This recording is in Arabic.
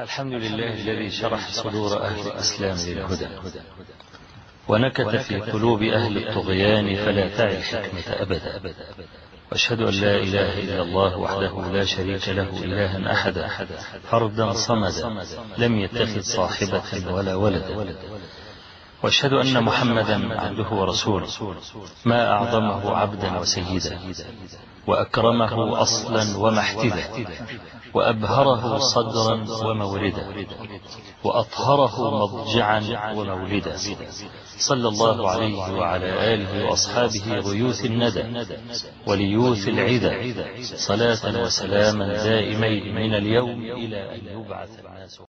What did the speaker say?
الحمد لله الذي شرح صدور أهل الإسلام للهدى ونكت في قلوب أهل الطغيان فلا تعي الحكمة أبدا. وأشهد أن لا إله إلا الله وحده لا شريك له إلها أحدا. فردا صمدا. لم يتخذ صاحبة ولا ولدا. وأشهد أن محمدا عبده ورسوله. ما أعظمه عبدا وسيدا. وأكرمه أصلا ومحتدا وأبهره صدرا وموردا وأطهره مضجعا ومولدا. صلى الله عليه وعلى آله وأصحابه غيوث الندى وليوث العدى صلاة وسلاما دائمين من اليوم إلى أن يبعث الناس.